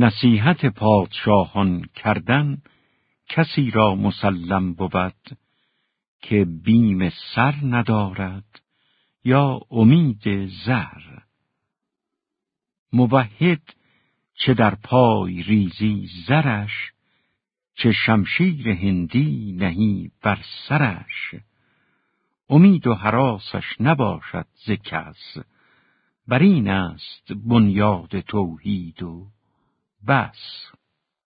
نصیحت پادشاهان کردن کسی را مسلم بود که بیم سر ندارد یا امید زر. موحد چه در پای ریزی زرش چه شمشیر هندی نهی بر سرش. امید و حراسش نباشد ز کس بر این است بنیاد توحید و bass.